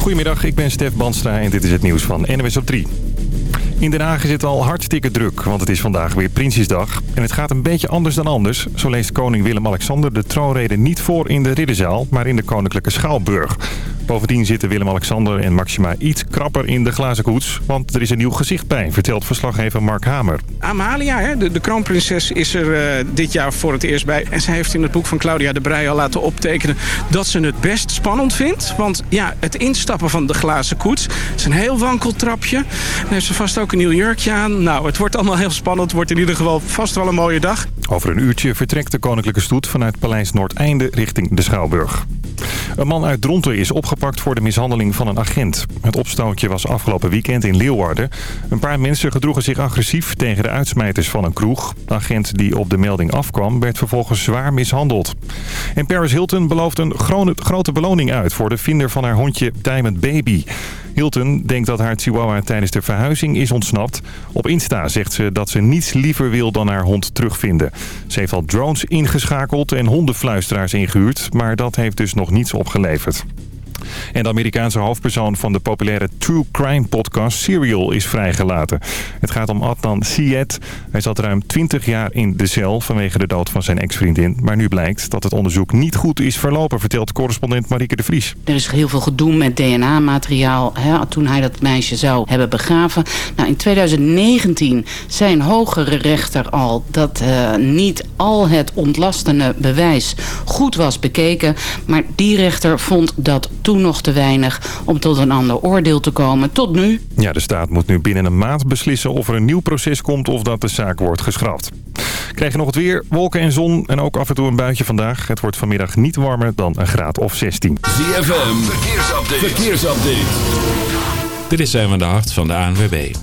Goedemiddag, ik ben Stef Banstra en dit is het nieuws van NWS op 3. In Den Haag is het al hartstikke druk, want het is vandaag weer Prinsjesdag. En het gaat een beetje anders dan anders. Zo leest koning Willem-Alexander de troonrede niet voor in de Ridderzaal, maar in de Koninklijke Schouwburg. Bovendien zitten Willem-Alexander en Maxima iets krapper in de glazen koets. Want er is een nieuw gezicht bij, vertelt verslaggever Mark Hamer. Amalia, hè, de, de kroonprinses, is er uh, dit jaar voor het eerst bij. En zij heeft in het boek van Claudia de Brij al laten optekenen... dat ze het best spannend vindt. Want ja, het instappen van de glazen koets... is een heel wankel trapje. Dan heeft ze vast ook een nieuw jurkje aan. Nou, het wordt allemaal heel spannend. Het wordt in ieder geval vast wel een mooie dag. Over een uurtje vertrekt de koninklijke stoet vanuit Paleis Noordeinde richting de Schouwburg. Een man uit Dronten is opgepakt voor de mishandeling van een agent. Het opstootje was afgelopen weekend in Leeuwarden. Een paar mensen gedroegen zich agressief tegen de uitsmijters van een kroeg. De agent die op de melding afkwam werd vervolgens zwaar mishandeld. En Paris Hilton belooft een grote beloning uit voor de vinder van haar hondje Diamond Baby. Hilton denkt dat haar chihuahua tijdens de verhuizing is ontsnapt. Op Insta zegt ze dat ze niets liever wil dan haar hond terugvinden. Ze heeft al drones ingeschakeld en hondenfluisteraars ingehuurd, maar dat heeft dus nog niets opgeleverd. En de Amerikaanse hoofdpersoon van de populaire True Crime podcast Serial is vrijgelaten. Het gaat om Adnan Syed. Hij zat ruim 20 jaar in de cel vanwege de dood van zijn ex-vriendin. Maar nu blijkt dat het onderzoek niet goed is verlopen, vertelt correspondent Marieke de Vries. Er is heel veel gedoe met DNA-materiaal toen hij dat meisje zou hebben begraven. Nou, in 2019 zei een hogere rechter al dat uh, niet al het ontlastende bewijs goed was bekeken. Maar die rechter vond dat toen nog te weinig om tot een ander oordeel te komen. Tot nu. Ja, de staat moet nu binnen een maand beslissen of er een nieuw proces komt of dat de zaak wordt geschrapt. Krijg je nog het weer, wolken en zon en ook af en toe een buitje vandaag. Het wordt vanmiddag niet warmer dan een graad of 16. ZFM, verkeersupdate. verkeersupdate. Dit is zijn de hart van de ANWB.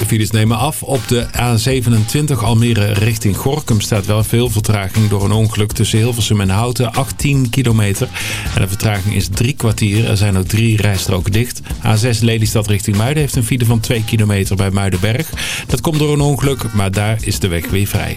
De files nemen af. Op de A27 Almere richting Gorkum staat wel veel vertraging door een ongeluk tussen Hilversum en Houten. 18 kilometer. En de vertraging is drie kwartier. Er zijn ook drie rijstroken dicht. A6 Lelystad richting Muiden heeft een file van 2 kilometer bij Muidenberg. Dat komt door een ongeluk, maar daar is de weg weer vrij.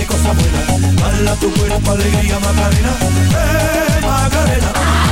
Y cosas buenas. Hala tu cuerpo, alegría, Macarena, eh, Macarena.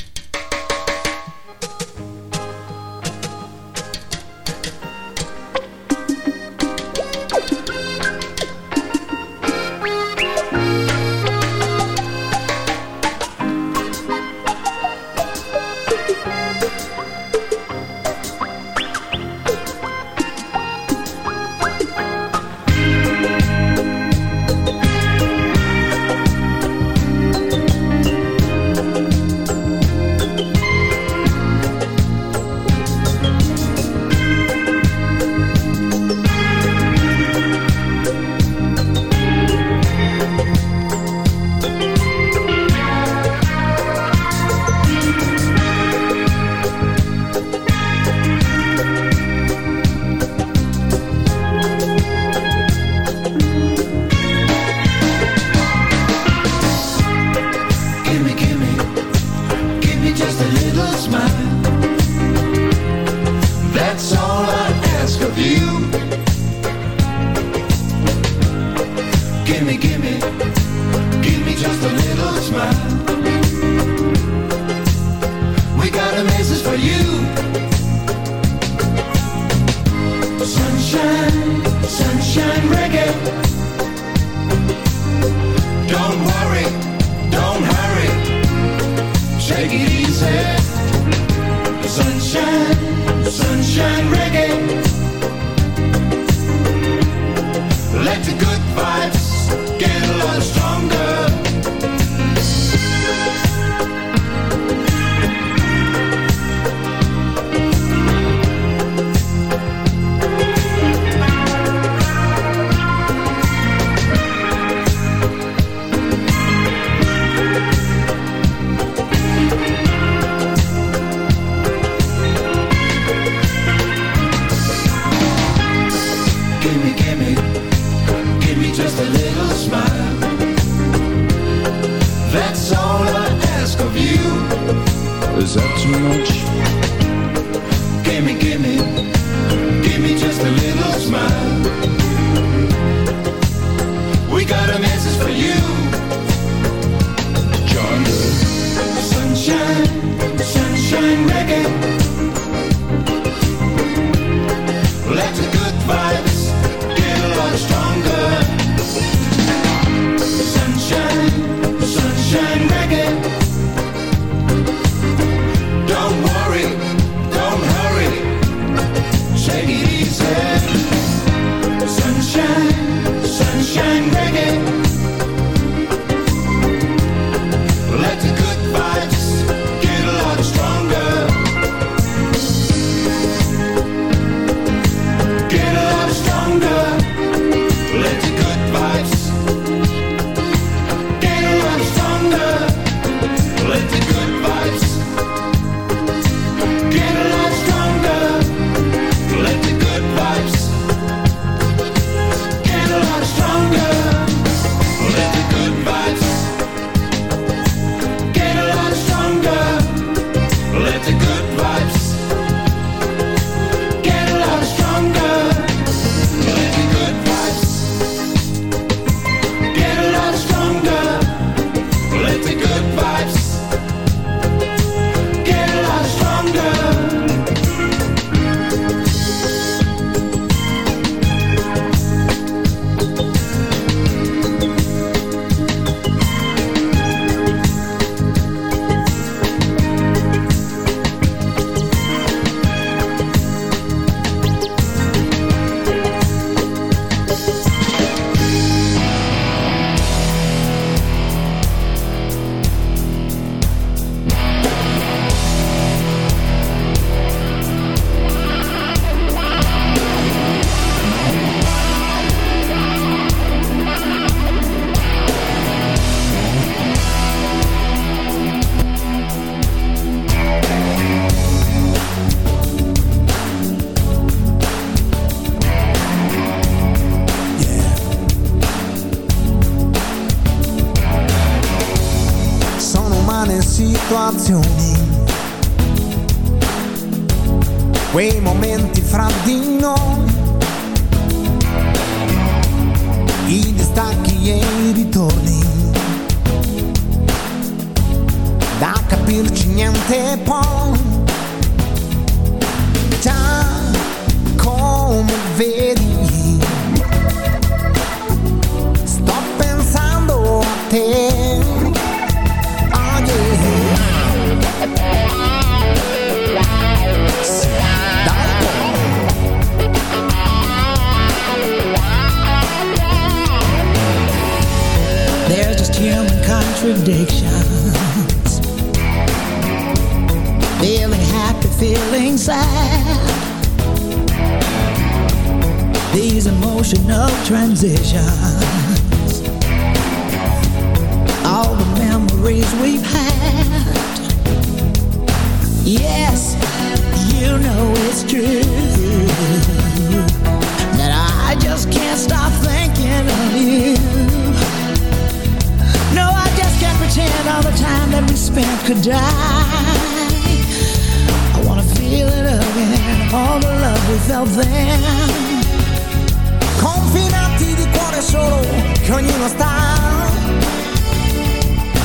solo che ognuno sta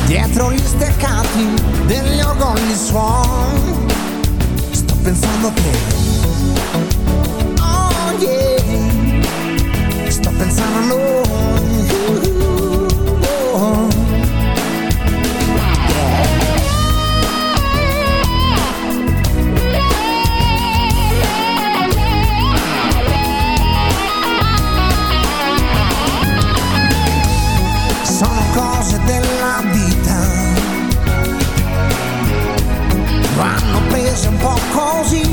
dietro gli steccati degli orgogli suon sto pensando che oh yeah sto pensando a noi. Paul calls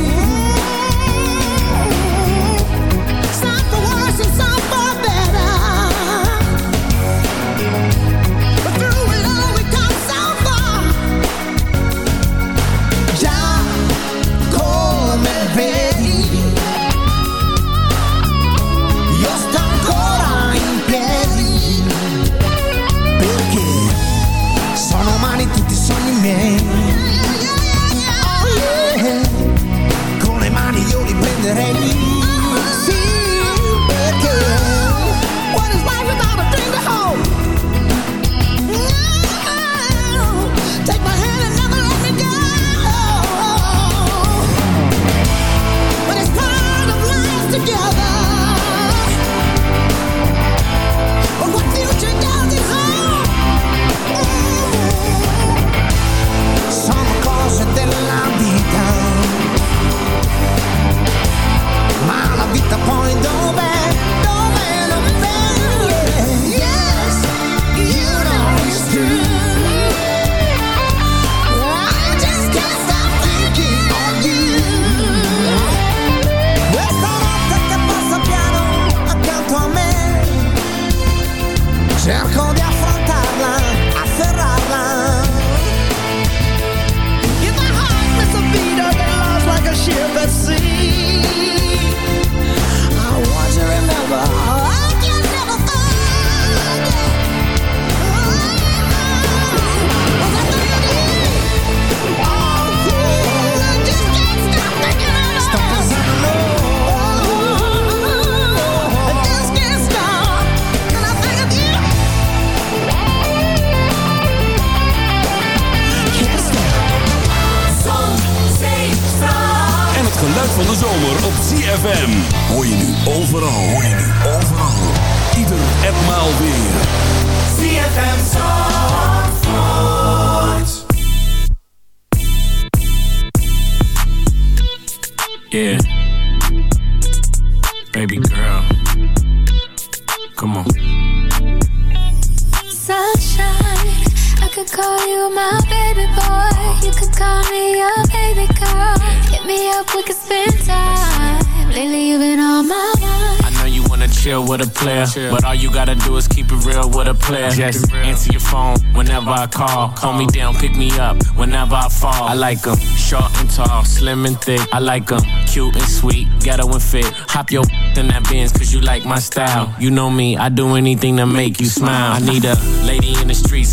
I call. Call me down, pick me up whenever I fall. I like like 'em short and tall, slim and thick. I like like 'em cute and sweet, ghetto and fit. Hop your in that Benz cause you like my style. You know me, I do anything to make you smile. I need a lady in the street,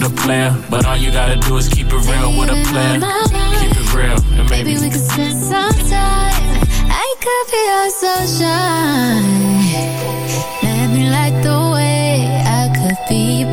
With a player, but all you gotta do is keep it real with a player. Keep it real, and maybe Maybe we could spend some time. I could be your sunshine. Let me light the way. I could be your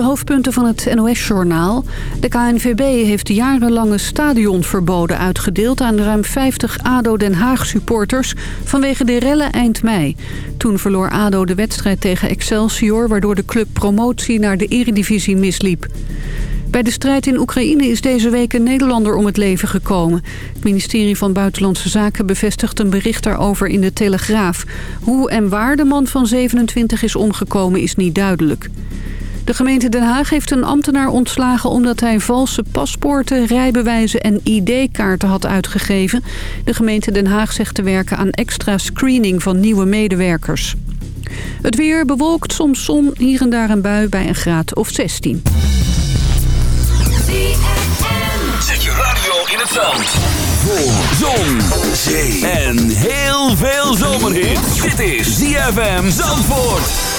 de hoofdpunten van het NOS-journaal. De KNVB heeft jarenlange stadionverboden uitgedeeld... aan ruim 50 ADO Den Haag-supporters vanwege de rellen eind mei. Toen verloor ADO de wedstrijd tegen Excelsior... waardoor de club promotie naar de eredivisie misliep. Bij de strijd in Oekraïne is deze week een Nederlander om het leven gekomen. Het ministerie van Buitenlandse Zaken bevestigt een bericht daarover in de Telegraaf. Hoe en waar de man van 27 is omgekomen is niet duidelijk. De gemeente Den Haag heeft een ambtenaar ontslagen omdat hij valse paspoorten, rijbewijzen en ID-kaarten had uitgegeven. De gemeente Den Haag zegt te werken aan extra screening van nieuwe medewerkers. Het weer bewolkt, soms zon, hier en daar een bui bij een graad of 16. Zet je radio in het zand. Voor zon, zee en heel veel zomerhit. Dit is ZFM Zandvoort.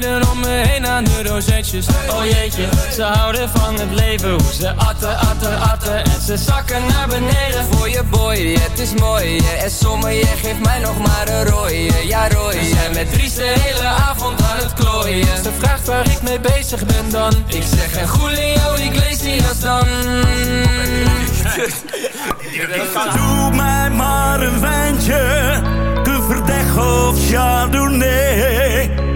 Meiden om me heen aan de rozetjes. Oh jeetje, ze houden van het leven, hoe ze atten, atten, atten en ze zakken naar beneden. Voor je boy, het is mooi, en sommige geeft mij nog maar een rooie, ja rooie. We zijn met Dries de hele avond aan het klooien. Ze vraagt waar ik mee bezig ben dan, ik zeg en Julio Iglesias dan. Doe mij maar een wijntje, de verdeg of chardonnay.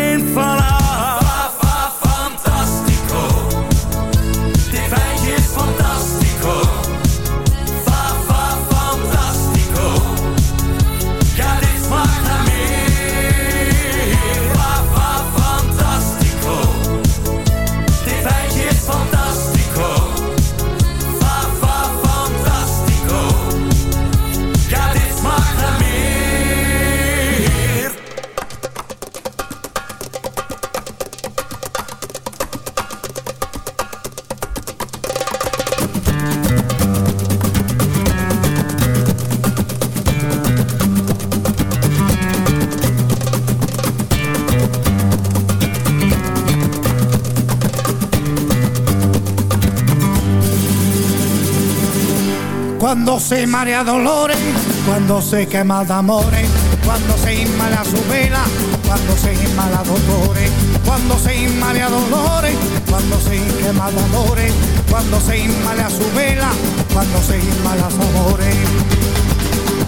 Cuando se marea dolores, cuando se quema de amores, cuando se inmala su vela, cuando se inmala dolores, cuando se inmala dolores, cuando se quema de amores, cuando se inmala su vela, cuando se inmala su amores.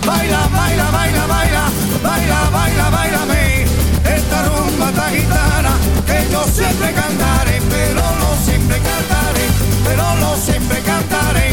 Baila, baila, baila, baila, baila, baila, bailame, esta rumba esta gitana que yo siempre cantaré, pero no siempre cantaré, pero no siempre cantaré.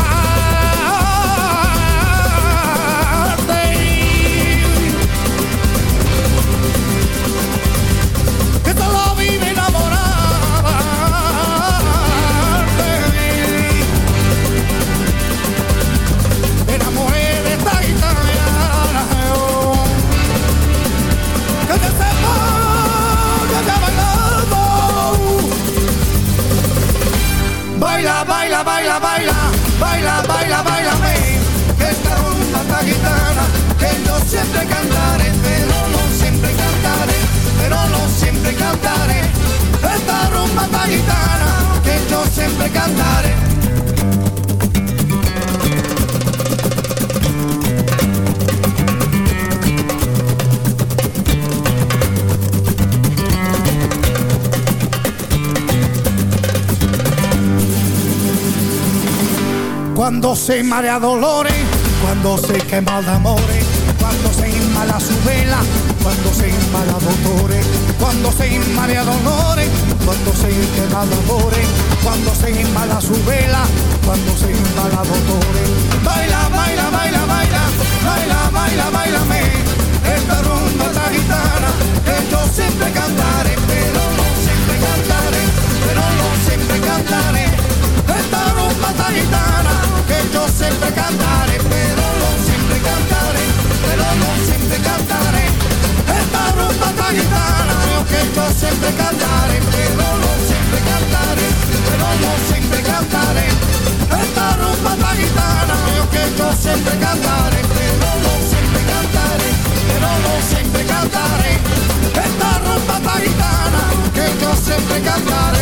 Cuando se marea dolores, cuando se quema el amores, cuando se inmala su vela, cuando se inmala dolores, cuando se inmala dolores, cuando se quema dolores, cuando se inmala su vela, cuando se inmala dolores. Baila, baila, baila, baila, baila, baila, bailame, esta rumba, esta gitana, que yo siempre cantaré, pero no siempre cantaré, pero no siempre cantaré, esta rumba, esta gitana. che io sempre cantare, però non sempre cantare, però non sempre cantare. E da patalitana, io che io sempre cantare, però non sempre cantare, però non sempre cantare. E da patalitana, io che io sempre cantare, però non sempre cantare, però non sempre cantare. E da patalitana, che io sempre cantare.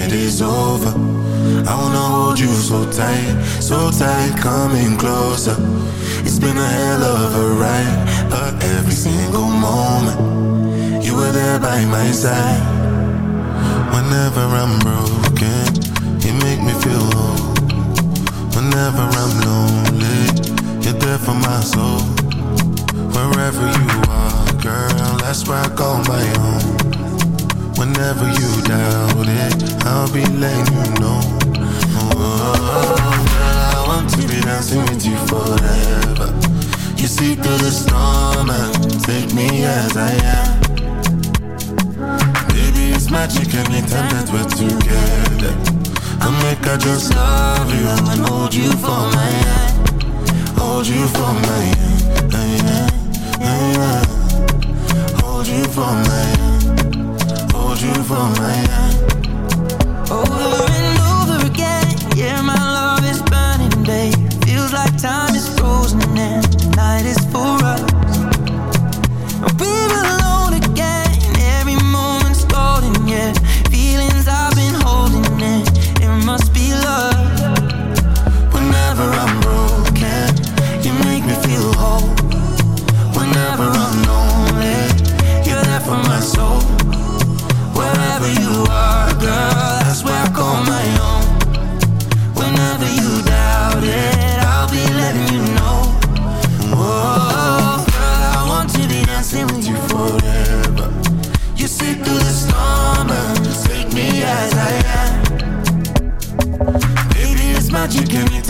Night is over. I wanna hold you so tight, so tight, coming closer. It's been a hell of a ride, but every single moment you were there by my side. Whenever I'm broken, you make me feel whole. Whenever I'm lonely, you're there for my soul. Wherever you are, girl, that's where I call my own. Whenever you doubt it, I'll be letting you know. Oh, girl, I want to be dancing with you forever. You see through the storm and take me as I am. Baby, it's magic anytime that we're together. I make I just love you and hold you for my hand. Hold you for my hand. Hold you for my hand. Hold for my hand. Over and over again, yeah, my love is burning, babe. Feels like time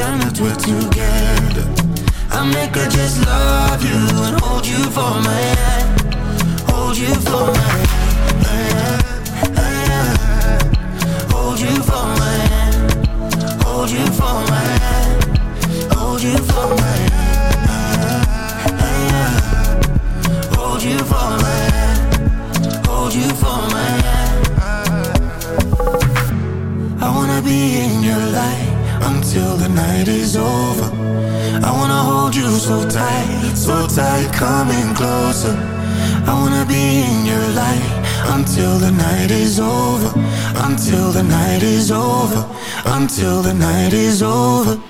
anytime that we're together. I make her just love you and hold you for my hand. Hold you for my hand. Hold you for my hand. Hold you for my hand. Hold you for my hand. Until the night is over. I wanna hold you so tight, so tight, coming closer. I wanna be in your light until the night is over, until the night is over, until the night is over.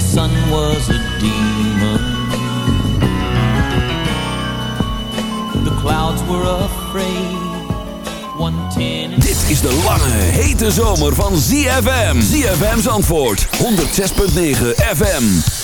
the sun was a demon. The clouds were afraid. 110 Dit is de lange, hete zomer van ZFM. ZFM's antwoord, 106.9 FM.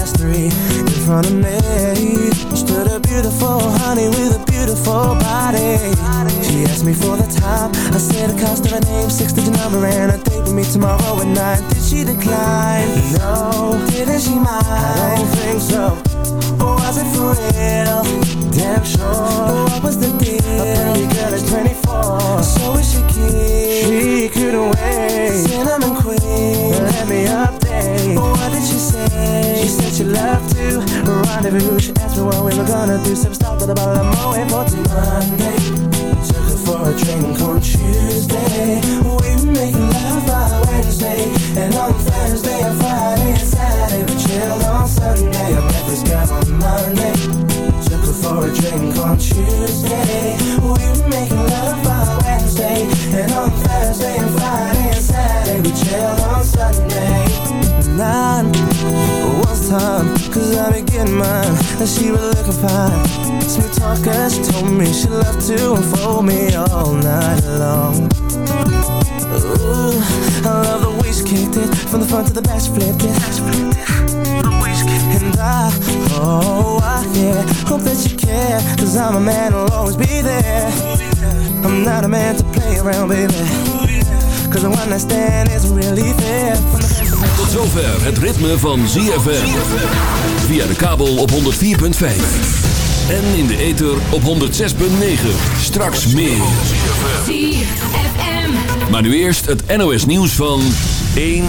Past three. In front of me stood a beautiful honey with a beautiful body. She asked me for the time. I said the cost of her name, six digit number, and a date with me tomorrow at nine. Did she decline? No. Didn't she mind? I don't think so. Was it for real? Damn sure. What was the deal? A pretty girl is 24. So is she keen? She couldn't wait. Cinnamon queen. Let me update. What did she say? She said she loved to rendezvous. She asked me what we were gonna do. Some stop with a bottle of Moet for till Monday. Took her for a drink on Tuesday. We were making love by Wednesday. And on Thursday and drink on Tuesday. We were making love by Wednesday. And on Thursday and Friday and Saturday we chilled on Sunday. Nine was time, cause I be getting mine. And she was looking fine. Smooth talker, she told me she loved to unfold me all night long. Ooh, I love the way she kicked it From the front to the back, she flipped it oh, I, yeah Hope that you care Cause I'm a man who'll always be there I'm not a man to play around, baby Cause the one night stand isn't really fair Tot zover het ritme van ZFM. Via de kabel op 104.5. En in de ether op 106.9. Straks meer. Maar nu eerst het NOS nieuws van 1